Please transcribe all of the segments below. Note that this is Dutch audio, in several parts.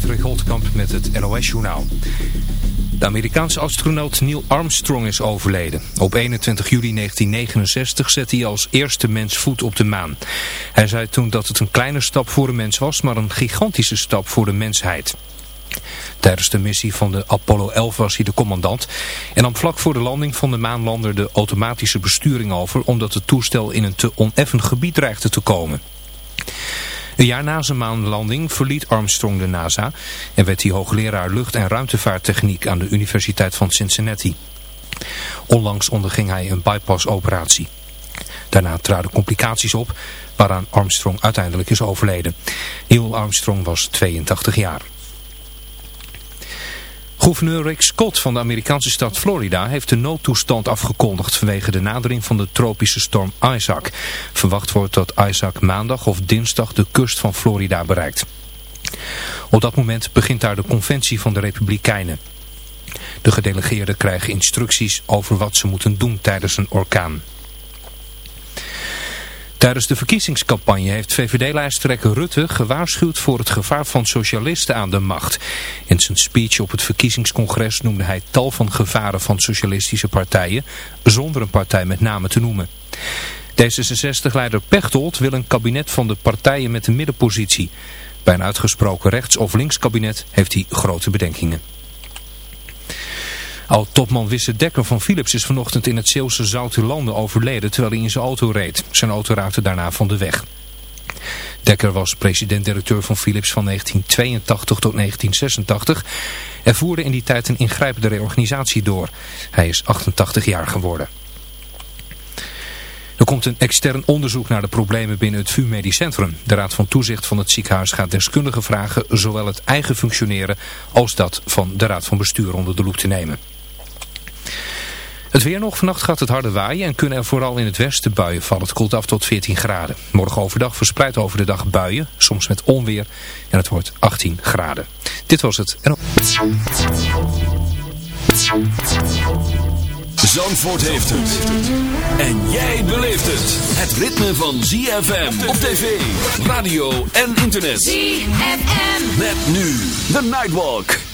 Patrick Holtkamp met het NOS-journaal. De Amerikaanse astronaut Neil Armstrong is overleden. Op 21 juli 1969 zette hij als eerste mens voet op de maan. Hij zei toen dat het een kleine stap voor de mens was, maar een gigantische stap voor de mensheid. Tijdens de missie van de Apollo 11 was hij de commandant en nam vlak voor de landing van de maanlander de automatische besturing over omdat het toestel in een te oneffen gebied dreigde te komen. Een jaar na zijn maanlanding verliet Armstrong de NASA en werd hij hoogleraar lucht- en ruimtevaarttechniek aan de Universiteit van Cincinnati. Onlangs onderging hij een bypassoperatie. Daarna traden complicaties op, waaraan Armstrong uiteindelijk is overleden. Neil Armstrong was 82 jaar. Gouverneur Rick Scott van de Amerikaanse stad Florida heeft de noodtoestand afgekondigd vanwege de nadering van de tropische storm Isaac. Verwacht wordt dat Isaac maandag of dinsdag de kust van Florida bereikt. Op dat moment begint daar de conventie van de Republikeinen. De gedelegeerden krijgen instructies over wat ze moeten doen tijdens een orkaan. Tijdens de verkiezingscampagne heeft VVD-lijsttrekker Rutte gewaarschuwd voor het gevaar van socialisten aan de macht. In zijn speech op het verkiezingscongres noemde hij tal van gevaren van socialistische partijen, zonder een partij met name te noemen. D66-leider Pechtold wil een kabinet van de partijen met een middenpositie. Bij een uitgesproken rechts- of linkskabinet heeft hij grote bedenkingen. Oud-topman Wisse Dekker van Philips is vanochtend in het Zeeuwse Zoutelanden overleden terwijl hij in zijn auto reed. Zijn auto raakte daarna van de weg. Dekker was president-directeur van Philips van 1982 tot 1986 en voerde in die tijd een ingrijpende reorganisatie door. Hij is 88 jaar geworden. Er komt een extern onderzoek naar de problemen binnen het VU Medisch Centrum. De Raad van Toezicht van het ziekenhuis gaat deskundigen vragen zowel het eigen functioneren als dat van de Raad van Bestuur onder de loep te nemen. Het weer nog. Vannacht gaat het harde waaien en kunnen er vooral in het westen buien vallen. Het koelt af tot 14 graden. Morgen overdag verspreid over de dag buien, soms met onweer. En het wordt 18 graden. Dit was het. Zandvoort heeft het. En jij beleeft het. Het ritme van ZFM op tv, radio en internet. ZFM. Met nu The Nightwalk.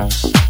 Thank